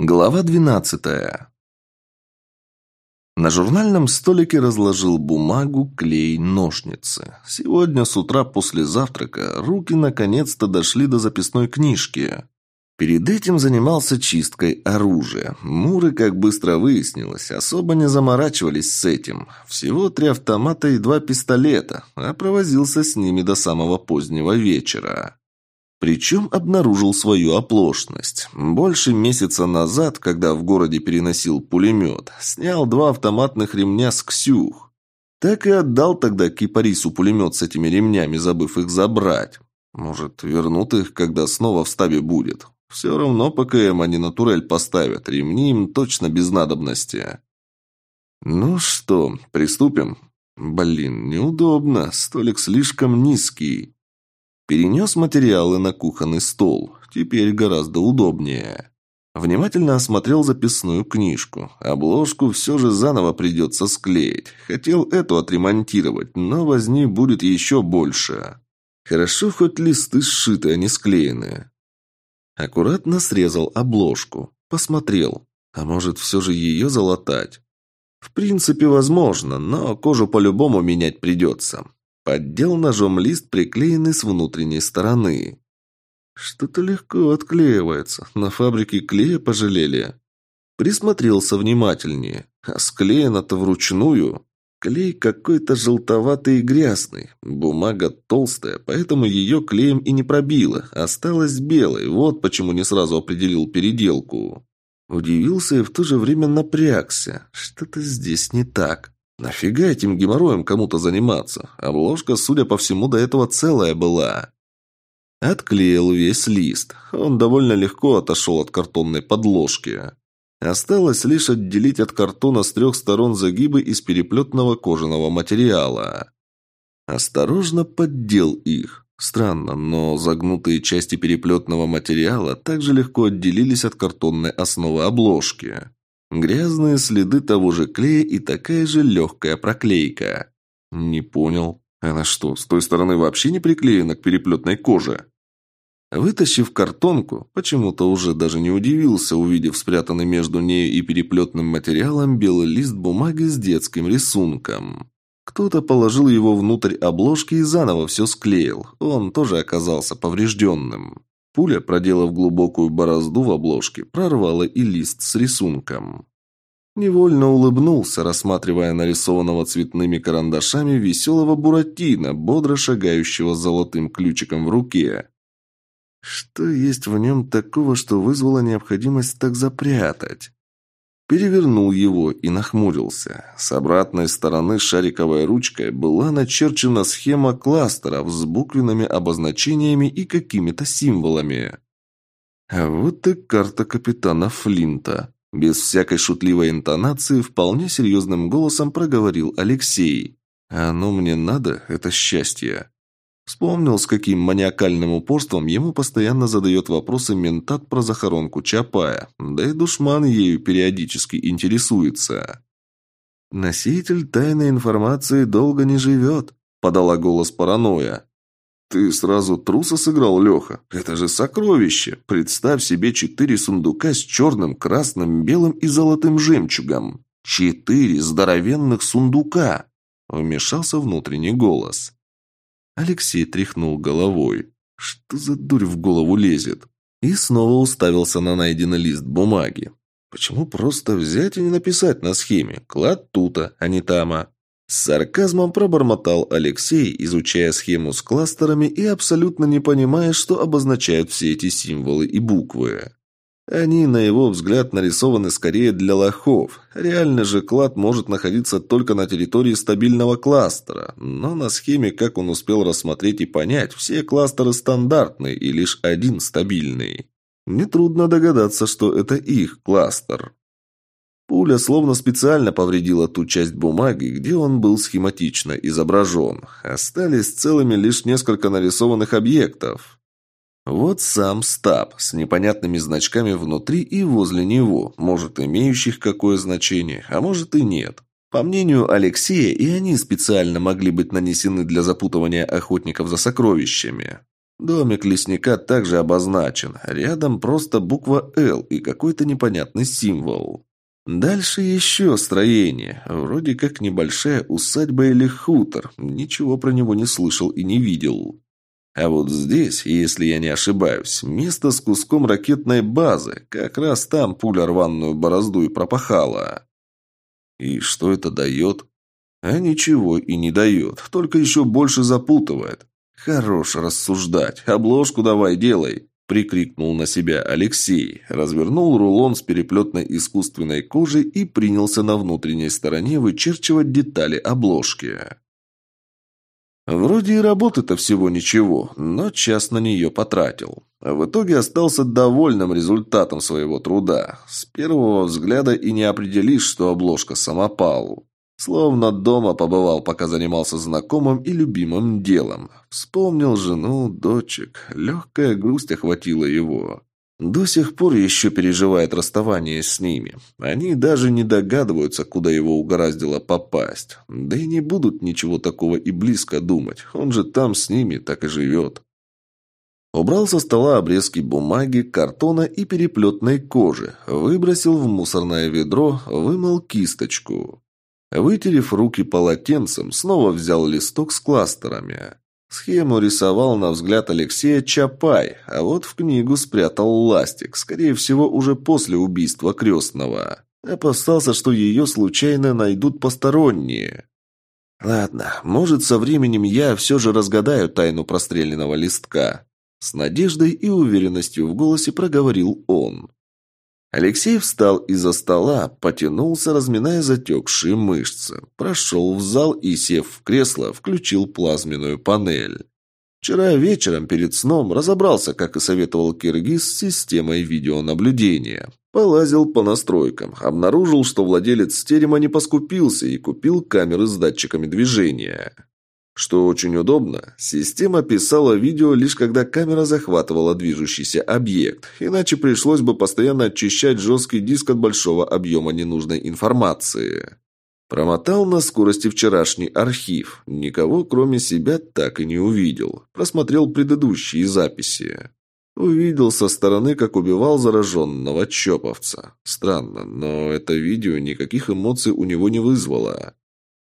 Глава двенадцатая. На журнальном столике разложил бумагу, клей, ножницы. Сегодня с утра после завтрака руки наконец-то дошли до записной книжки. Перед этим занимался чисткой оружия. Муры, как быстро выяснилось, особо не заморачивались с этим. Всего три автомата и два пистолета, а провозился с ними до самого позднего вечера. Причем обнаружил свою оплошность. Больше месяца назад, когда в городе переносил пулемет, снял два автоматных ремня с «Ксюх». Так и отдал тогда кипарису пулемет с этими ремнями, забыв их забрать. Может, вернут их, когда снова в стабе будет. Все равно ПКМ они на турель поставят, ремни им точно без надобности. Ну что, приступим? Блин, неудобно, столик слишком низкий. Перенес материалы на кухонный стол. Теперь гораздо удобнее. Внимательно осмотрел записную книжку. Обложку все же заново придется склеить. Хотел эту отремонтировать, но возни будет еще больше. Хорошо, хоть листы сшиты, а не склеены. Аккуратно срезал обложку. Посмотрел. А может, все же ее залатать? В принципе, возможно, но кожу по-любому менять придется. Поддел ножом лист, приклеенный с внутренней стороны. Что-то легко отклеивается. На фабрике клея пожалели. Присмотрелся внимательнее. А склеено-то вручную. Клей какой-то желтоватый и грязный. Бумага толстая, поэтому ее клеем и не пробило. Осталась белой. Вот почему не сразу определил переделку. Удивился и в то же время напрягся. Что-то здесь не так. Нафига этим геморроем кому-то заниматься? Обложка, судя по всему, до этого целая была. Отклеил весь лист. Он довольно легко отошел от картонной подложки. Осталось лишь отделить от картона с трех сторон загибы из переплетного кожаного материала. Осторожно поддел их. Странно, но загнутые части переплетного материала также легко отделились от картонной основы обложки. Грязные следы того же клея и такая же легкая проклейка. Не понял. Она что, с той стороны вообще не приклеена к переплетной коже? Вытащив картонку, почему-то уже даже не удивился, увидев спрятанный между нею и переплетным материалом белый лист бумаги с детским рисунком. Кто-то положил его внутрь обложки и заново все склеил. Он тоже оказался поврежденным. Пуля, проделав глубокую борозду в обложке, прорвала и лист с рисунком. Невольно улыбнулся, рассматривая нарисованного цветными карандашами веселого Буратино, бодро шагающего с золотым ключиком в руке. Что есть в нем такого, что вызвало необходимость так запрятать? Перевернул его и нахмурился. С обратной стороны шариковой ручкой была начерчена схема кластеров с буквенными обозначениями и какими-то символами. Вот и карта капитана Флинта. Без всякой шутливой интонации вполне серьезным голосом проговорил Алексей. «Оно «А ну мне надо, это счастье». Вспомнил, с каким маниакальным упорством ему постоянно задает вопросы ментат про захоронку Чапая, да и душман ею периодически интересуется. «Носитель тайной информации долго не живет», — подала голос паранойя. «Ты сразу труса сыграл, Леха? Это же сокровище! Представь себе четыре сундука с черным, красным, белым и золотым жемчугом. Четыре здоровенных сундука!» — вмешался внутренний голос. Алексей тряхнул головой. Что за дурь в голову лезет? И снова уставился на найденный лист бумаги. Почему просто взять и не написать на схеме? Клад тута, а не тама. С сарказмом пробормотал Алексей, изучая схему с кластерами и абсолютно не понимая, что обозначают все эти символы и буквы. Они, на его взгляд, нарисованы скорее для лохов. Реально же клад может находиться только на территории стабильного кластера. Но на схеме, как он успел рассмотреть и понять, все кластеры стандартные и лишь один стабильный. Нетрудно догадаться, что это их кластер. Пуля словно специально повредила ту часть бумаги, где он был схематично изображен. Остались целыми лишь несколько нарисованных объектов. Вот сам стаб с непонятными значками внутри и возле него, может, имеющих какое значение, а может и нет. По мнению Алексея, и они специально могли быть нанесены для запутывания охотников за сокровищами. Домик лесника также обозначен. Рядом просто буква «Л» и какой-то непонятный символ. Дальше еще строение. Вроде как небольшая усадьба или хутор. Ничего про него не слышал и не видел. А вот здесь, если я не ошибаюсь, место с куском ракетной базы. Как раз там пуля рваную борозду и пропахала. И что это дает? А ничего и не дает, только еще больше запутывает. Хорош рассуждать, обложку давай делай. Прикрикнул на себя Алексей, развернул рулон с переплетной искусственной кожи и принялся на внутренней стороне вычерчивать детали обложки. Вроде и работы-то всего ничего, но час на нее потратил. А в итоге остался довольным результатом своего труда. С первого взгляда и не определишь, что обложка самопал. Словно дома побывал, пока занимался знакомым и любимым делом. Вспомнил жену, дочек. Легкая грусть охватила его. До сих пор еще переживает расставание с ними. Они даже не догадываются, куда его угораздило попасть. Да и не будут ничего такого и близко думать. Он же там с ними так и живет. Убрал со стола обрезки бумаги, картона и переплетной кожи. Выбросил в мусорное ведро, вымыл кисточку. Вытерев руки полотенцем, снова взял листок с кластерами. Схему рисовал на взгляд Алексея Чапай, а вот в книгу спрятал ластик, скорее всего, уже после убийства крестного. Опасался, что ее случайно найдут посторонние. Ладно, может, со временем я все же разгадаю тайну простреленного листка. С надеждой и уверенностью в голосе проговорил он. Алексей встал из-за стола, потянулся, разминая затекшие мышцы. Прошел в зал и, сев в кресло, включил плазменную панель. Вчера вечером перед сном разобрался, как и советовал Киргиз, с системой видеонаблюдения. Полазил по настройкам, обнаружил, что владелец терема не поскупился и купил камеры с датчиками движения. Что очень удобно, система писала видео лишь когда камера захватывала движущийся объект, иначе пришлось бы постоянно очищать жесткий диск от большого объема ненужной информации. Промотал на скорости вчерашний архив. Никого, кроме себя, так и не увидел. Просмотрел предыдущие записи. Увидел со стороны, как убивал зараженного чоповца. Странно, но это видео никаких эмоций у него не вызвало.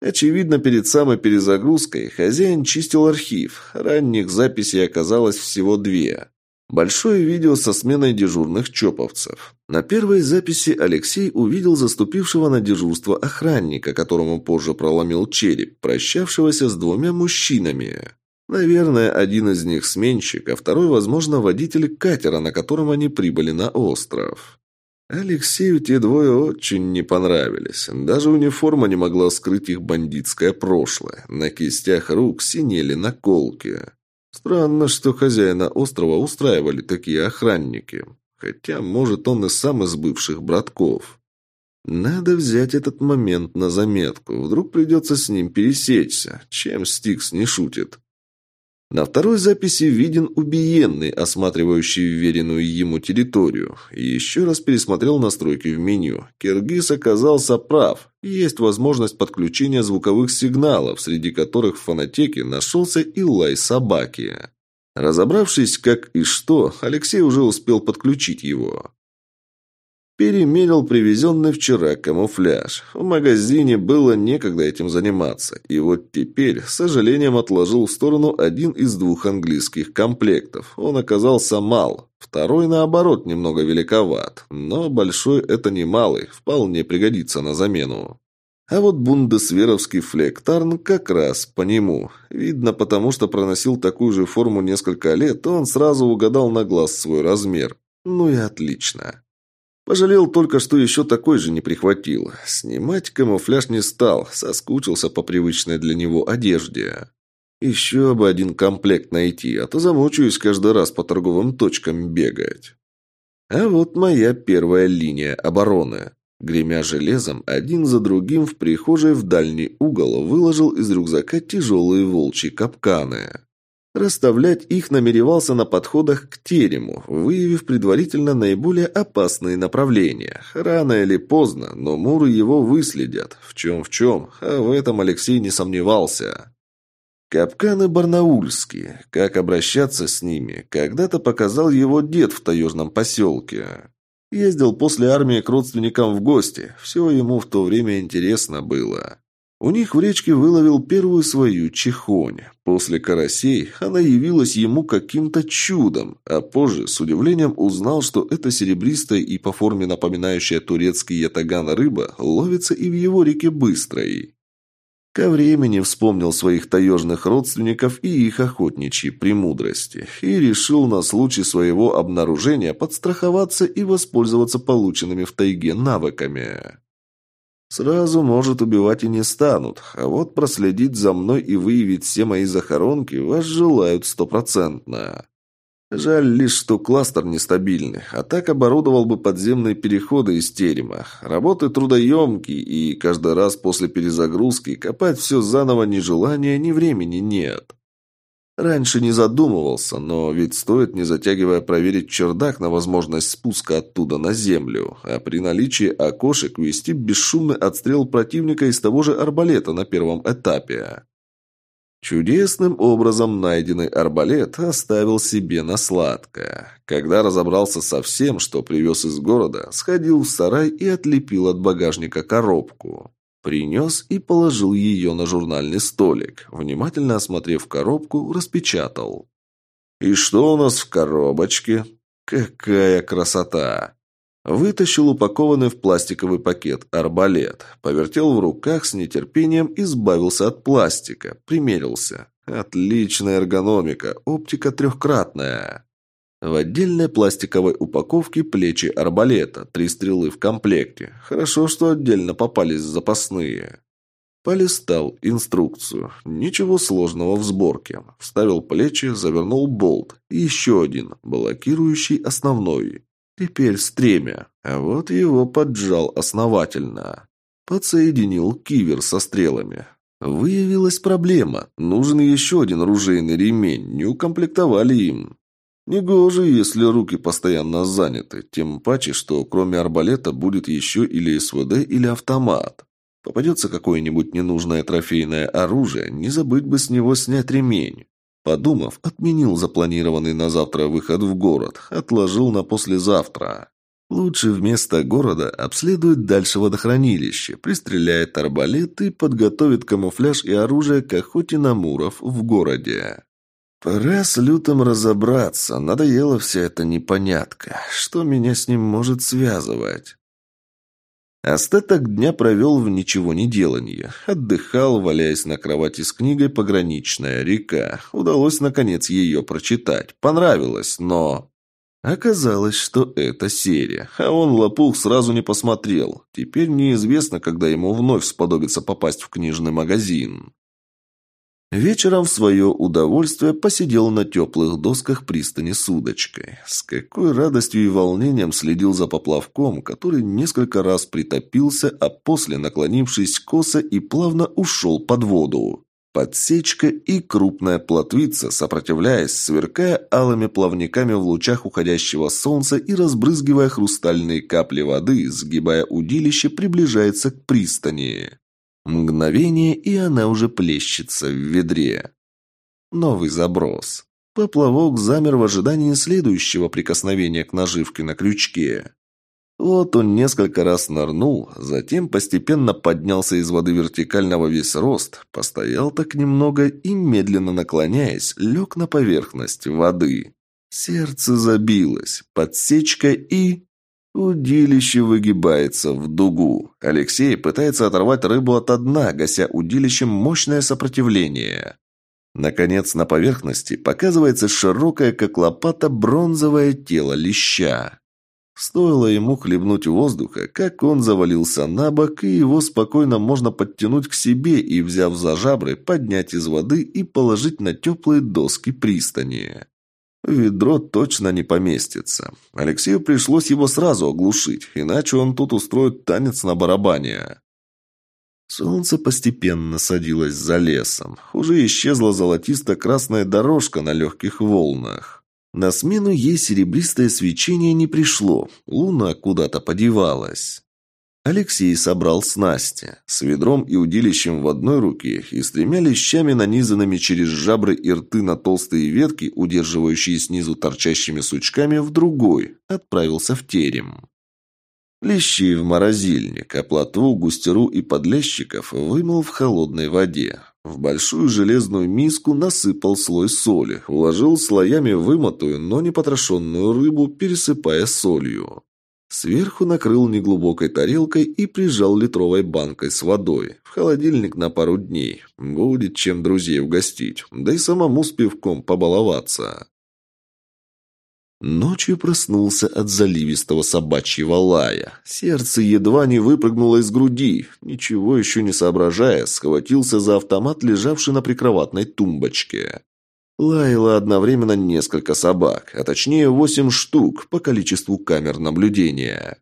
Очевидно, перед самой перезагрузкой хозяин чистил архив. Ранних записей оказалось всего две. Большое видео со сменой дежурных чоповцев. На первой записи Алексей увидел заступившего на дежурство охранника, которому позже проломил череп, прощавшегося с двумя мужчинами. Наверное, один из них сменщик, а второй, возможно, водитель катера, на котором они прибыли на остров. Алексею те двое очень не понравились. Даже униформа не могла скрыть их бандитское прошлое. На кистях рук синели наколки. Странно, что хозяина острова устраивали такие охранники. Хотя, может, он и сам из бывших братков. Надо взять этот момент на заметку. Вдруг придется с ним пересечься, чем Стикс не шутит. На второй записи виден убиенный, осматривающий вверенную ему территорию. Еще раз пересмотрел настройки в меню. Киргиз оказался прав. Есть возможность подключения звуковых сигналов, среди которых в фонотеке нашелся и лай собаки. Разобравшись, как и что, Алексей уже успел подключить его. Перемерил привезенный вчера камуфляж. В магазине было некогда этим заниматься. И вот теперь, с сожалением, отложил в сторону один из двух английских комплектов. Он оказался мал. Второй, наоборот, немного великоват. Но большой это не малый, вполне пригодится на замену. А вот бундесверовский флектарн как раз по нему. Видно, потому что проносил такую же форму несколько лет, он сразу угадал на глаз свой размер. Ну и отлично. Пожалел только, что еще такой же не прихватил. Снимать камуфляж не стал, соскучился по привычной для него одежде. Еще бы один комплект найти, а то замучаюсь каждый раз по торговым точкам бегать. А вот моя первая линия обороны. Гремя железом, один за другим в прихожей в дальний угол выложил из рюкзака тяжелые волчьи капканы. Расставлять их намеревался на подходах к терему, выявив предварительно наиболее опасные направления. Рано или поздно, но муры его выследят. В чем в чем, а в этом Алексей не сомневался. Капканы барнаульские. Как обращаться с ними, когда-то показал его дед в таежном поселке. Ездил после армии к родственникам в гости. Все ему в то время интересно было. У них в речке выловил первую свою чехонь. После карасей она явилась ему каким-то чудом, а позже с удивлением узнал, что эта серебристая и по форме напоминающая турецкий ятаган рыба ловится и в его реке Быстрой. Ко времени вспомнил своих таежных родственников и их охотничьи премудрости и решил на случай своего обнаружения подстраховаться и воспользоваться полученными в тайге навыками. Сразу, может, убивать и не станут, а вот проследить за мной и выявить все мои захоронки вас желают стопроцентно. Жаль лишь, что кластер нестабильный, а так оборудовал бы подземные переходы из терема. Работы трудоемкие, и каждый раз после перезагрузки копать все заново ни желания, ни времени нет. Раньше не задумывался, но ведь стоит, не затягивая, проверить чердак на возможность спуска оттуда на землю, а при наличии окошек вести бесшумный отстрел противника из того же арбалета на первом этапе. Чудесным образом найденный арбалет оставил себе на сладкое. Когда разобрался со всем, что привез из города, сходил в сарай и отлепил от багажника коробку. Принес и положил ее на журнальный столик. Внимательно осмотрев коробку, распечатал. «И что у нас в коробочке? Какая красота!» Вытащил упакованный в пластиковый пакет арбалет, повертел в руках с нетерпением, избавился от пластика, примерился. Отличная эргономика, оптика трехкратная. В отдельной пластиковой упаковке плечи арбалета, три стрелы в комплекте. Хорошо, что отдельно попались запасные. Полистал инструкцию. Ничего сложного в сборке. Вставил плечи, завернул болт. И еще один, блокирующий основной. Теперь стремя. А вот его поджал основательно. Подсоединил кивер со стрелами. Выявилась проблема. Нужен еще один ружейный ремень. Не укомплектовали им. Негоже, если руки постоянно заняты. Тем паче, что кроме арбалета будет еще или СВД, или автомат. Попадется какое-нибудь ненужное трофейное оружие, не забыть бы с него снять ремень. Подумав, отменил запланированный на завтра выход в город, отложил на послезавтра. Лучше вместо города обследует дальше водохранилище, пристреляет арбалет и подготовит камуфляж и оружие к охоте на муров в городе. Пора с Лютом разобраться, надоела вся эта непонятка. Что меня с ним может связывать? Остаток дня провел в ничего не делании. Отдыхал, валяясь на кровати с книгой «Пограничная река». Удалось, наконец, ее прочитать. Понравилось, но... Оказалось, что это серия, а он лопух сразу не посмотрел. Теперь неизвестно, когда ему вновь сподобится попасть в книжный магазин. Вечером в свое удовольствие посидел на теплых досках пристани с удочкой. С какой радостью и волнением следил за поплавком, который несколько раз притопился, а после, наклонившись косо и плавно ушел под воду. Подсечка и крупная плотвица, сопротивляясь, сверкая алыми плавниками в лучах уходящего солнца и разбрызгивая хрустальные капли воды, сгибая удилище, приближается к пристани. Мгновение, и она уже плещется в ведре. Новый заброс. Поплавок замер в ожидании следующего прикосновения к наживке на крючке. Вот он несколько раз нырнул, затем постепенно поднялся из воды вертикально во весь рост, постоял так немного и, медленно наклоняясь, лег на поверхность воды. Сердце забилось, подсечка и... Удилище выгибается в дугу. Алексей пытается оторвать рыбу от дна, гася удилищем мощное сопротивление. Наконец, на поверхности показывается широкое, как лопата, бронзовое тело леща. Стоило ему хлебнуть воздуха, как он завалился на бок, и его спокойно можно подтянуть к себе и, взяв за жабры, поднять из воды и положить на теплые доски пристани. Ведро точно не поместится. Алексею пришлось его сразу оглушить, иначе он тут устроит танец на барабане. Солнце постепенно садилось за лесом. Уже исчезла золотисто-красная дорожка на легких волнах. На смену ей серебристое свечение не пришло. Луна куда-то подевалась. Алексей собрал снасти с ведром и удилищем в одной руке и с тремя лещами, нанизанными через жабры и рты на толстые ветки, удерживающие снизу торчащими сучками, в другой, отправился в терем. Лещи в морозильник, а плотву, густеру и подлещиков вымыл в холодной воде. В большую железную миску насыпал слой соли, уложил слоями вымытую, но не потрошенную рыбу, пересыпая солью. Сверху накрыл неглубокой тарелкой и прижал литровой банкой с водой. В холодильник на пару дней. Будет чем друзей угостить. Да и самому с пивком побаловаться. Ночью проснулся от заливистого собачьего лая. Сердце едва не выпрыгнуло из груди. Ничего еще не соображая, схватился за автомат, лежавший на прикроватной тумбочке. Лаяло одновременно несколько собак, а точнее восемь штук по количеству камер наблюдения.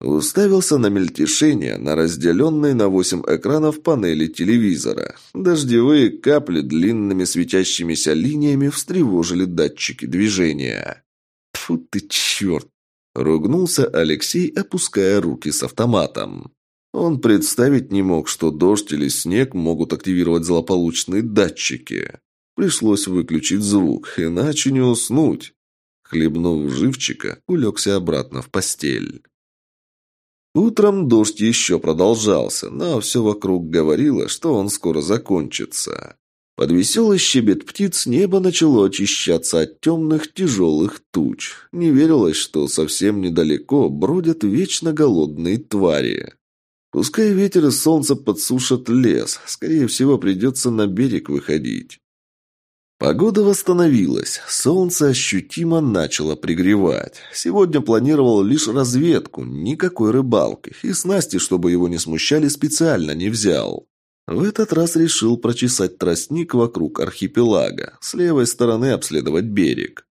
Уставился на мельтешение на разделенной на восемь экранов панели телевизора. Дождевые капли длинными светящимися линиями встревожили датчики движения. Фу ты черт!» – ругнулся Алексей, опуская руки с автоматом. Он представить не мог, что дождь или снег могут активировать злополучные датчики. Пришлось выключить звук, иначе не уснуть. Хлебнув живчика, улегся обратно в постель. Утром дождь еще продолжался, но все вокруг говорило, что он скоро закончится. Под веселый щебет птиц небо начало очищаться от темных тяжелых туч. Не верилось, что совсем недалеко бродят вечно голодные твари. Пускай ветер и солнце подсушат лес, скорее всего придется на берег выходить. Погода восстановилась, солнце ощутимо начало пригревать. Сегодня планировал лишь разведку, никакой рыбалки, и снасти, чтобы его не смущали, специально не взял. В этот раз решил прочесать тростник вокруг архипелага, с левой стороны обследовать берег.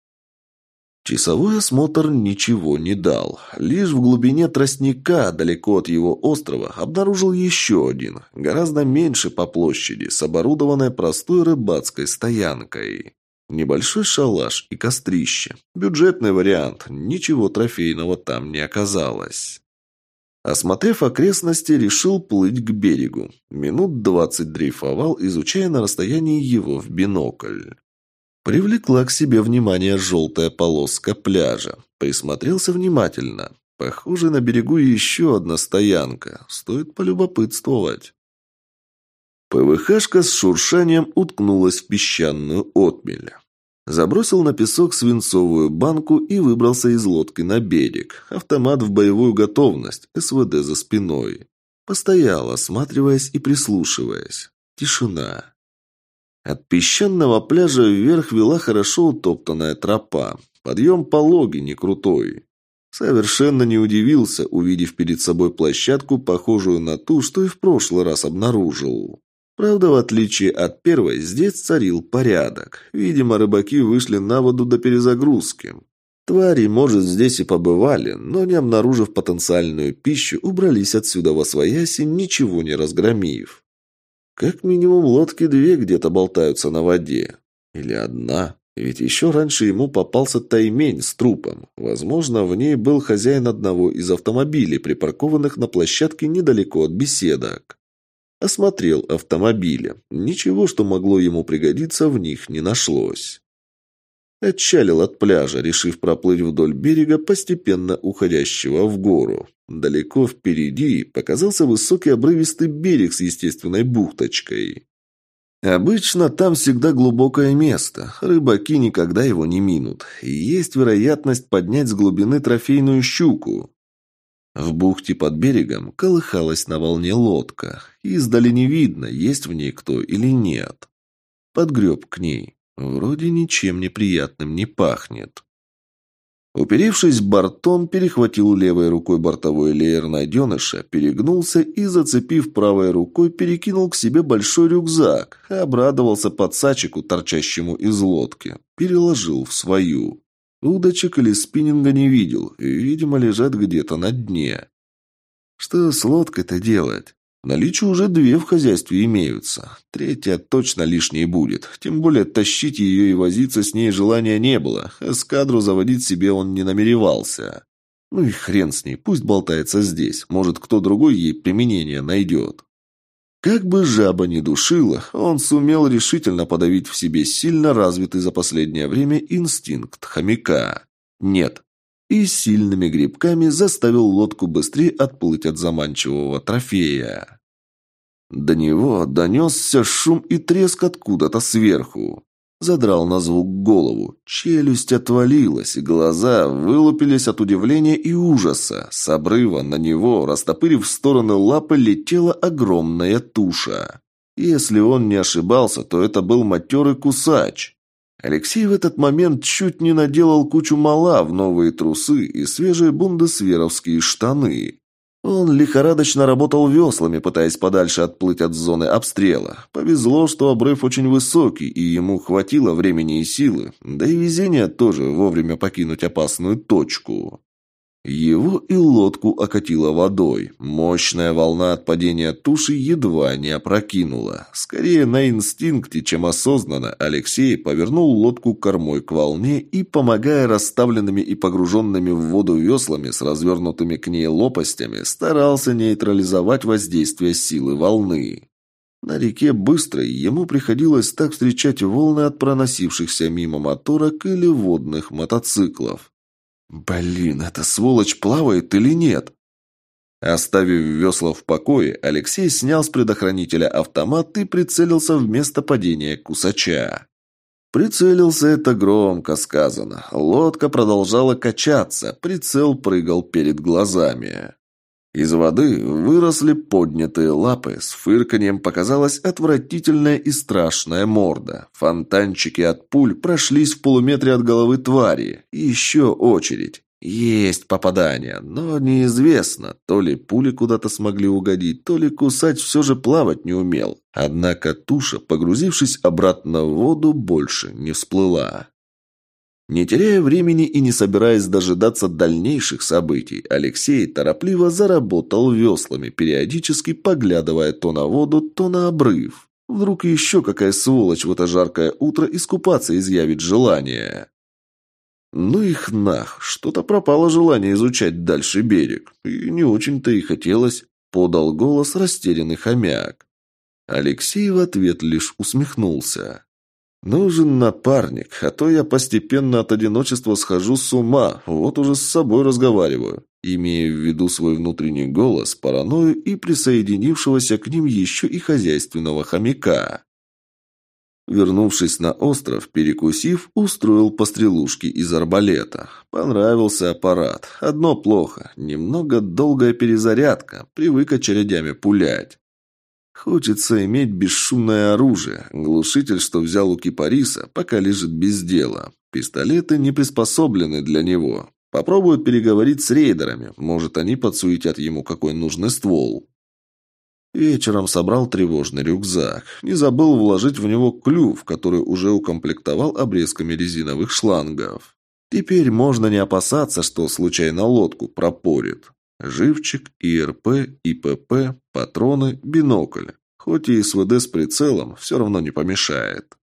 Часовой осмотр ничего не дал. Лишь в глубине тростника, далеко от его острова, обнаружил еще один, гораздо меньше по площади, с оборудованной простой рыбацкой стоянкой. Небольшой шалаш и кострище. Бюджетный вариант, ничего трофейного там не оказалось. Осмотрев окрестности, решил плыть к берегу. Минут двадцать дрейфовал, изучая на расстоянии его в бинокль. Привлекла к себе внимание желтая полоска пляжа. Присмотрелся внимательно. Похоже, на берегу еще одна стоянка. Стоит полюбопытствовать. ПВХшка с шуршанием уткнулась в песчаную отмель. Забросил на песок свинцовую банку и выбрался из лодки на берег. Автомат в боевую готовность, СВД за спиной. Постоял, осматриваясь и прислушиваясь. Тишина. От песчаного пляжа вверх вела хорошо утоптанная тропа. Подъем пологий, не крутой. Совершенно не удивился, увидев перед собой площадку, похожую на ту, что и в прошлый раз обнаружил. Правда, в отличие от первой, здесь царил порядок. Видимо, рыбаки вышли на воду до перезагрузки. Твари, может, здесь и побывали, но, не обнаружив потенциальную пищу, убрались отсюда во свояси, ничего не разгромив. Как минимум лодки две где-то болтаются на воде. Или одна. Ведь еще раньше ему попался таймень с трупом. Возможно, в ней был хозяин одного из автомобилей, припаркованных на площадке недалеко от беседок. Осмотрел автомобили. Ничего, что могло ему пригодиться, в них не нашлось. Отчалил от пляжа, решив проплыть вдоль берега, постепенно уходящего в гору. Далеко впереди показался высокий обрывистый берег с естественной бухточкой. Обычно там всегда глубокое место, рыбаки никогда его не минут, и есть вероятность поднять с глубины трофейную щуку. В бухте под берегом колыхалась на волне лодка. Издали не видно, есть в ней кто или нет. Подгреб к ней. Вроде ничем неприятным не пахнет. Уперевшись бортом, перехватил левой рукой бортовой леер найденыша, перегнулся и, зацепив правой рукой, перекинул к себе большой рюкзак. Обрадовался подсачику, торчащему из лодки. Переложил в свою. Удочек или спиннинга не видел, видимо, лежат где-то на дне. Что с лодкой-то делать? В наличии уже две в хозяйстве имеются. Третья точно лишней будет. Тем более тащить ее и возиться с ней желания не было. Эскадру заводить себе он не намеревался. Ну и хрен с ней, пусть болтается здесь. Может, кто другой ей применение найдет. Как бы жаба ни душила, он сумел решительно подавить в себе сильно развитый за последнее время инстинкт хомяка. Нет. И сильными грибками заставил лодку быстрее отплыть от заманчивого трофея. До него донесся шум и треск откуда-то сверху. Задрал на звук голову. Челюсть отвалилась, и глаза вылупились от удивления и ужаса. С обрыва на него, растопырив в стороны лапы, летела огромная туша. Если он не ошибался, то это был матерый кусач. Алексей в этот момент чуть не наделал кучу мала в новые трусы и свежие бундесверовские штаны. Он лихорадочно работал веслами, пытаясь подальше отплыть от зоны обстрела. Повезло, что обрыв очень высокий, и ему хватило времени и силы, да и везения тоже вовремя покинуть опасную точку. Его и лодку окатило водой. Мощная волна от падения туши едва не опрокинула. Скорее на инстинкте, чем осознанно, Алексей повернул лодку кормой к волне и, помогая расставленными и погруженными в воду веслами с развернутыми к ней лопастями, старался нейтрализовать воздействие силы волны. На реке Быстрой ему приходилось так встречать волны от проносившихся мимо моторок или водных мотоциклов. Блин, эта сволочь плавает или нет? Оставив весла в покое, Алексей снял с предохранителя автомат и прицелился в место падения кусача. Прицелился это громко сказано. Лодка продолжала качаться, прицел прыгал перед глазами. Из воды выросли поднятые лапы, с фырканьем показалась отвратительная и страшная морда. Фонтанчики от пуль прошлись в полуметре от головы твари. еще очередь. Есть попадание, но неизвестно, то ли пули куда-то смогли угодить, то ли кусать все же плавать не умел. Однако туша, погрузившись обратно в воду, больше не всплыла. Не теряя времени и не собираясь дожидаться дальнейших событий, Алексей торопливо заработал веслами, периодически поглядывая то на воду, то на обрыв. Вдруг еще какая сволочь в это жаркое утро искупаться изъявит желание. Ну их нах, что-то пропало желание изучать дальше берег. И не очень-то и хотелось, подал голос растерянный хомяк. Алексей в ответ лишь усмехнулся. «Нужен напарник, а то я постепенно от одиночества схожу с ума, вот уже с собой разговариваю, имея в виду свой внутренний голос, паранойю и присоединившегося к ним еще и хозяйственного хомяка». Вернувшись на остров, перекусив, устроил пострелушки из арбалета. Понравился аппарат. Одно плохо. Немного долгая перезарядка. Привык очередями пулять. Хочется иметь бесшумное оружие. Глушитель, что взял у кипариса, пока лежит без дела. Пистолеты не приспособлены для него. Попробуют переговорить с рейдерами. Может, они подсуетят ему какой нужный ствол. Вечером собрал тревожный рюкзак. Не забыл вложить в него клюв, который уже укомплектовал обрезками резиновых шлангов. Теперь можно не опасаться, что случайно лодку пропорит. Живчик, ИРП, ИПП, патроны, бинокль. Хоть и СВД с прицелом, все равно не помешает.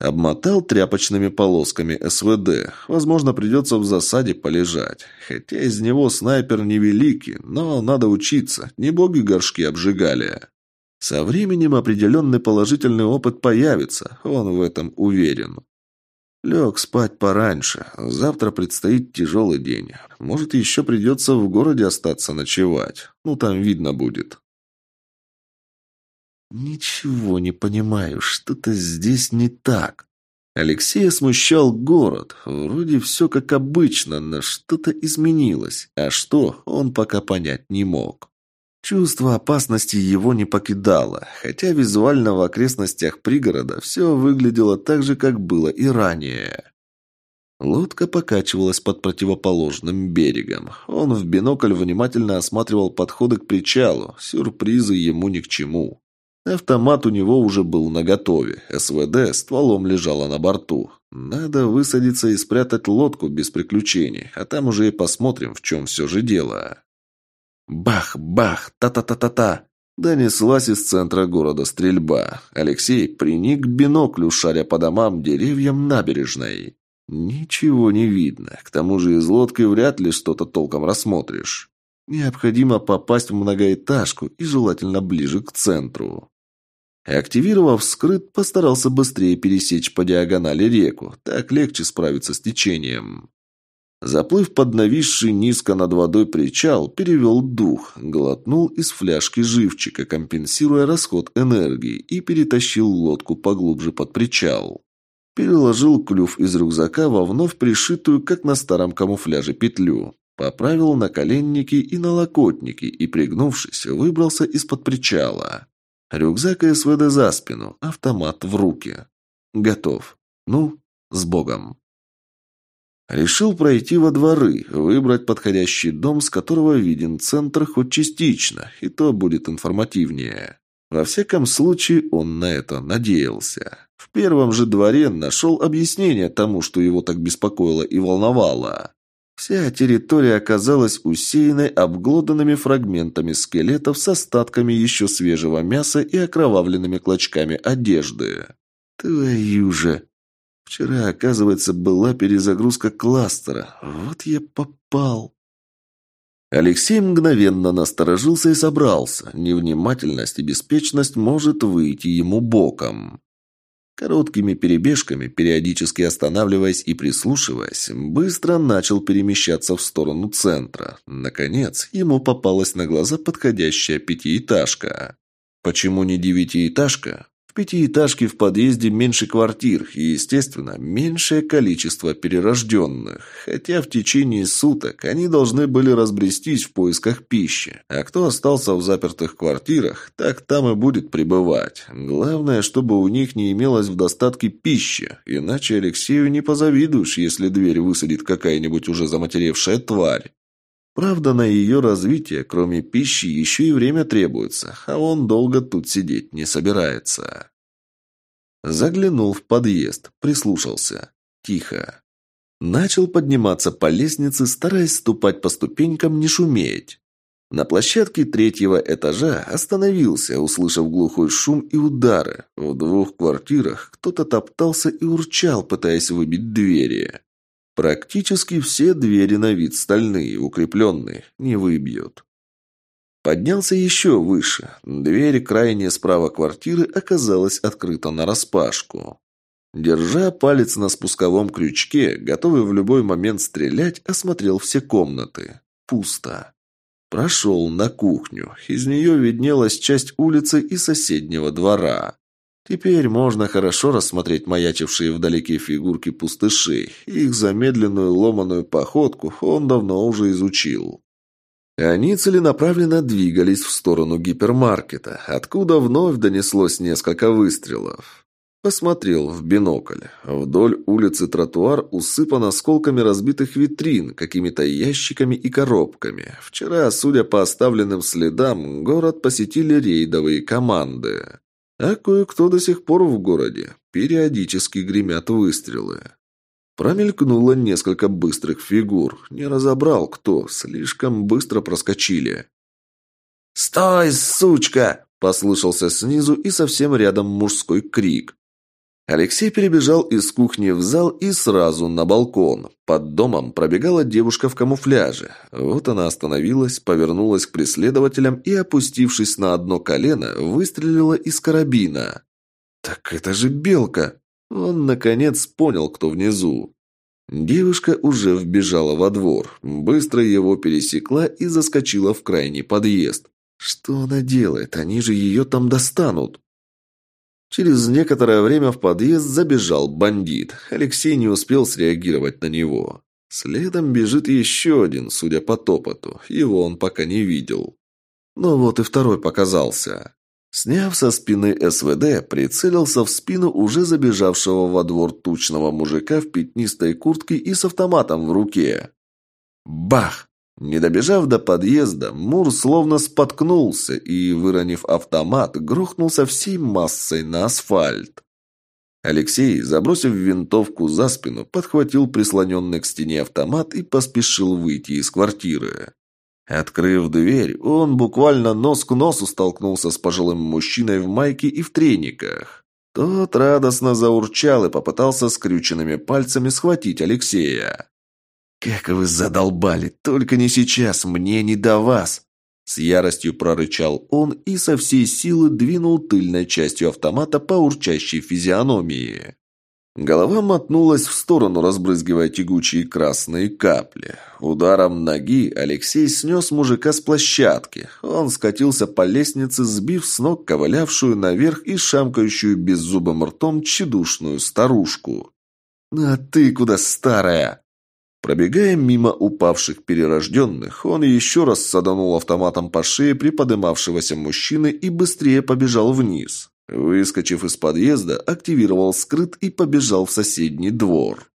Обмотал тряпочными полосками СВД. Возможно, придется в засаде полежать. Хотя из него снайпер невеликий, но надо учиться. Не боги горшки обжигали. Со временем определенный положительный опыт появится, он в этом уверен. Лег спать пораньше. Завтра предстоит тяжелый день. Может, еще придется в городе остаться ночевать. Ну, там видно будет. Ничего не понимаю, что-то здесь не так. Алексея смущал город. Вроде все как обычно, но что-то изменилось. А что, он пока понять не мог. Чувство опасности его не покидало, хотя визуально в окрестностях пригорода все выглядело так же, как было и ранее. Лодка покачивалась под противоположным берегом. Он в бинокль внимательно осматривал подходы к причалу. Сюрпризы ему ни к чему. Автомат у него уже был наготове. СВД стволом лежала на борту. Надо высадиться и спрятать лодку без приключений, а там уже и посмотрим, в чем все же дело. Бах-бах, та-та-та-та-та. Донеслась из центра города стрельба. Алексей приник к биноклю, шаря по домам, деревьям набережной. Ничего не видно. К тому же из лодки вряд ли что-то толком рассмотришь. Необходимо попасть в многоэтажку и желательно ближе к центру. Активировав скрыт, постарался быстрее пересечь по диагонали реку. Так легче справиться с течением. Заплыв под нависший низко над водой причал, перевел дух, глотнул из фляжки живчика, компенсируя расход энергии, и перетащил лодку поглубже под причал. Переложил клюв из рюкзака во вновь пришитую, как на старом камуфляже, петлю. Поправил наколенники и налокотники и, пригнувшись, выбрался из-под причала. Рюкзак и СВД за спину, автомат в руки. Готов. Ну, с Богом. Решил пройти во дворы, выбрать подходящий дом, с которого виден центр хоть частично, и то будет информативнее. Во всяком случае, он на это надеялся. В первом же дворе нашел объяснение тому, что его так беспокоило и волновало. Вся территория оказалась усеянной обглоданными фрагментами скелетов с остатками еще свежего мяса и окровавленными клочками одежды. Твою же! Вчера, оказывается, была перезагрузка кластера. Вот я попал. Алексей мгновенно насторожился и собрался. Невнимательность и беспечность может выйти ему боком. Короткими перебежками, периодически останавливаясь и прислушиваясь, быстро начал перемещаться в сторону центра. Наконец, ему попалась на глаза подходящая пятиэтажка. Почему не девятиэтажка? Пятиэтажке в подъезде меньше квартир и, естественно, меньшее количество перерожденных. Хотя в течение суток они должны были разбрестись в поисках пищи. А кто остался в запертых квартирах, так там и будет пребывать. Главное, чтобы у них не имелось в достатке пищи, иначе Алексею не позавидуешь, если дверь высадит какая-нибудь уже заматеревшая тварь. Правда, на ее развитие, кроме пищи, еще и время требуется, а он долго тут сидеть не собирается. Заглянул в подъезд, прислушался. Тихо. Начал подниматься по лестнице, стараясь ступать по ступенькам, не шуметь. На площадке третьего этажа остановился, услышав глухой шум и удары. В двух квартирах кто-то топтался и урчал, пытаясь выбить двери. Практически все двери на вид стальные, укрепленные, не выбьют. Поднялся еще выше. Дверь крайне справа квартиры оказалась открыта нараспашку. Держа палец на спусковом крючке, готовый в любой момент стрелять, осмотрел все комнаты. Пусто. Прошел на кухню. Из нее виднелась часть улицы и соседнего двора. Теперь можно хорошо рассмотреть маячившие вдалеке фигурки пустышей. Их замедленную ломаную походку он давно уже изучил. Они целенаправленно двигались в сторону гипермаркета, откуда вновь донеслось несколько выстрелов. Посмотрел в бинокль. Вдоль улицы тротуар усыпан осколками разбитых витрин, какими-то ящиками и коробками. Вчера, судя по оставленным следам, город посетили рейдовые команды. А кое-кто до сих пор в городе. Периодически гремят выстрелы. Промелькнуло несколько быстрых фигур. Не разобрал, кто. Слишком быстро проскочили. «Стой, сучка!» – послышался снизу и совсем рядом мужской крик. Алексей перебежал из кухни в зал и сразу на балкон. Под домом пробегала девушка в камуфляже. Вот она остановилась, повернулась к преследователям и, опустившись на одно колено, выстрелила из карабина. «Так это же белка!» Он, наконец, понял, кто внизу. Девушка уже вбежала во двор, быстро его пересекла и заскочила в крайний подъезд. Что она делает? Они же ее там достанут. Через некоторое время в подъезд забежал бандит. Алексей не успел среагировать на него. Следом бежит еще один, судя по топоту. Его он пока не видел. Но вот и второй показался. Сняв со спины СВД, прицелился в спину уже забежавшего во двор тучного мужика в пятнистой куртке и с автоматом в руке. Бах! Не добежав до подъезда, Мур словно споткнулся и, выронив автомат, грохнулся всей массой на асфальт. Алексей, забросив винтовку за спину, подхватил прислоненный к стене автомат и поспешил выйти из квартиры. Открыв дверь, он буквально нос к носу столкнулся с пожилым мужчиной в майке и в трениках. Тот радостно заурчал и попытался скрюченными пальцами схватить Алексея. «Как вы задолбали! Только не сейчас! Мне не до вас!» С яростью прорычал он и со всей силы двинул тыльной частью автомата по урчащей физиономии. Голова мотнулась в сторону, разбрызгивая тягучие красные капли. Ударом ноги Алексей снес мужика с площадки. Он скатился по лестнице, сбив с ног ковылявшую наверх и шамкающую беззубым ртом тщедушную старушку. «А ты куда, старая?» Пробегая мимо упавших перерожденных, он еще раз саданул автоматом по шее приподымавшегося мужчины и быстрее побежал вниз. Выскочив из подъезда, активировал скрыт и побежал в соседний двор.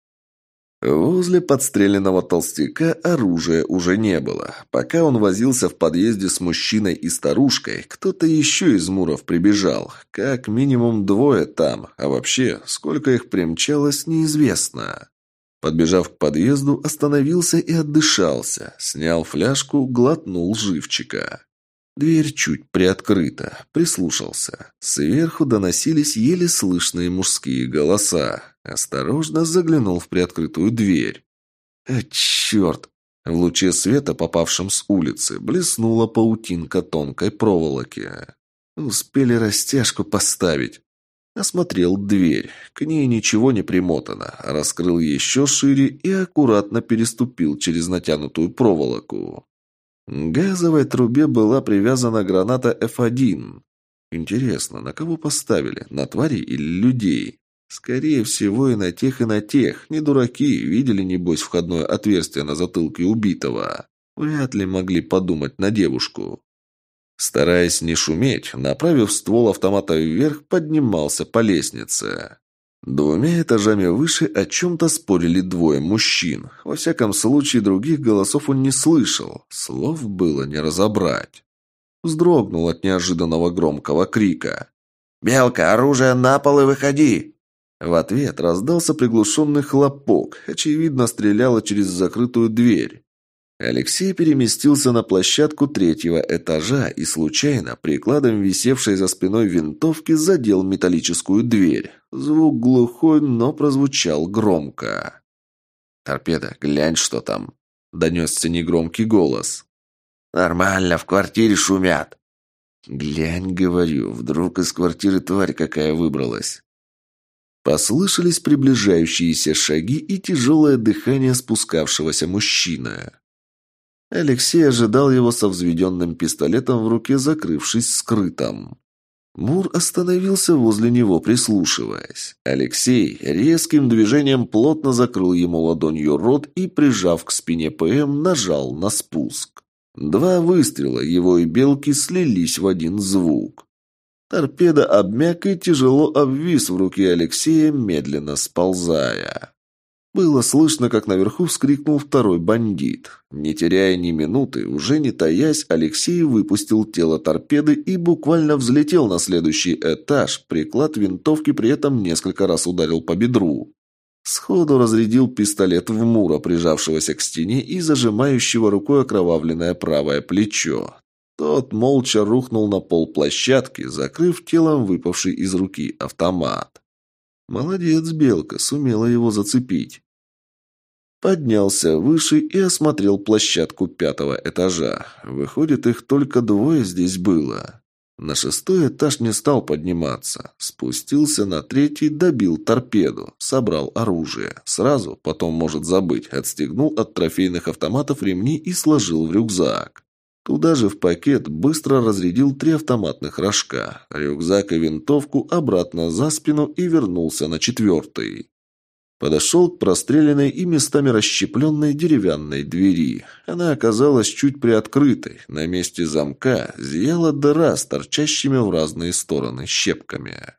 Возле подстреленного толстяка оружия уже не было. Пока он возился в подъезде с мужчиной и старушкой, кто-то еще из Муров прибежал. Как минимум двое там, а вообще, сколько их примчалось, неизвестно. Подбежав к подъезду, остановился и отдышался. Снял фляжку, глотнул живчика. Дверь чуть приоткрыта. Прислушался. Сверху доносились еле слышные мужские голоса. Осторожно заглянул в приоткрытую дверь. «А, черт!» В луче света, попавшем с улицы, блеснула паутинка тонкой проволоки. Успели растяжку поставить. Осмотрел дверь. К ней ничего не примотано. Раскрыл еще шире и аккуратно переступил через натянутую проволоку. К газовой трубе была привязана граната F1. Интересно, на кого поставили? На твари или людей? Скорее всего, и на тех, и на тех. Не дураки, видели, небось, входное отверстие на затылке убитого. Вряд ли могли подумать на девушку. Стараясь не шуметь, направив ствол автомата вверх, поднимался по лестнице. Двумя этажами выше о чем-то спорили двое мужчин. Во всяком случае, других голосов он не слышал. Слов было не разобрать. Вздрогнул от неожиданного громкого крика. «Белка, оружие на пол и выходи!» В ответ раздался приглушенный хлопок. Очевидно, стреляло через закрытую дверь. Алексей переместился на площадку третьего этажа и случайно прикладом висевшей за спиной винтовки задел металлическую дверь. Звук глухой, но прозвучал громко. «Торпеда, глянь, что там!» – донесся негромкий голос. «Нормально, в квартире шумят!» «Глянь, говорю, вдруг из квартиры тварь какая выбралась!» Послышались приближающиеся шаги и тяжелое дыхание спускавшегося мужчины. Алексей ожидал его со взведенным пистолетом в руке, закрывшись скрытым. Мур остановился возле него, прислушиваясь. Алексей резким движением плотно закрыл ему ладонью рот и, прижав к спине ПМ, нажал на спуск. Два выстрела его и белки слились в один звук. Торпеда обмяк и тяжело обвис в руке Алексея, медленно сползая. Было слышно, как наверху вскрикнул второй бандит. Не теряя ни минуты, уже не таясь, Алексей выпустил тело торпеды и буквально взлетел на следующий этаж. Приклад винтовки при этом несколько раз ударил по бедру. Сходу разрядил пистолет в Мура, прижавшегося к стене и зажимающего рукой окровавленное правое плечо. Тот молча рухнул на пол площадки, закрыв телом выпавший из руки автомат. Молодец, Белка, сумела его зацепить. Поднялся выше и осмотрел площадку пятого этажа. Выходит, их только двое здесь было. На шестой этаж не стал подниматься. Спустился на третий, добил торпеду. Собрал оружие. Сразу, потом может забыть, отстегнул от трофейных автоматов ремни и сложил в рюкзак. Туда же в пакет быстро разрядил три автоматных рожка, рюкзак и винтовку обратно за спину и вернулся на четвертый. Подошел к простреленной и местами расщепленной деревянной двери. Она оказалась чуть приоткрытой. На месте замка зияла дыра с торчащими в разные стороны щепками.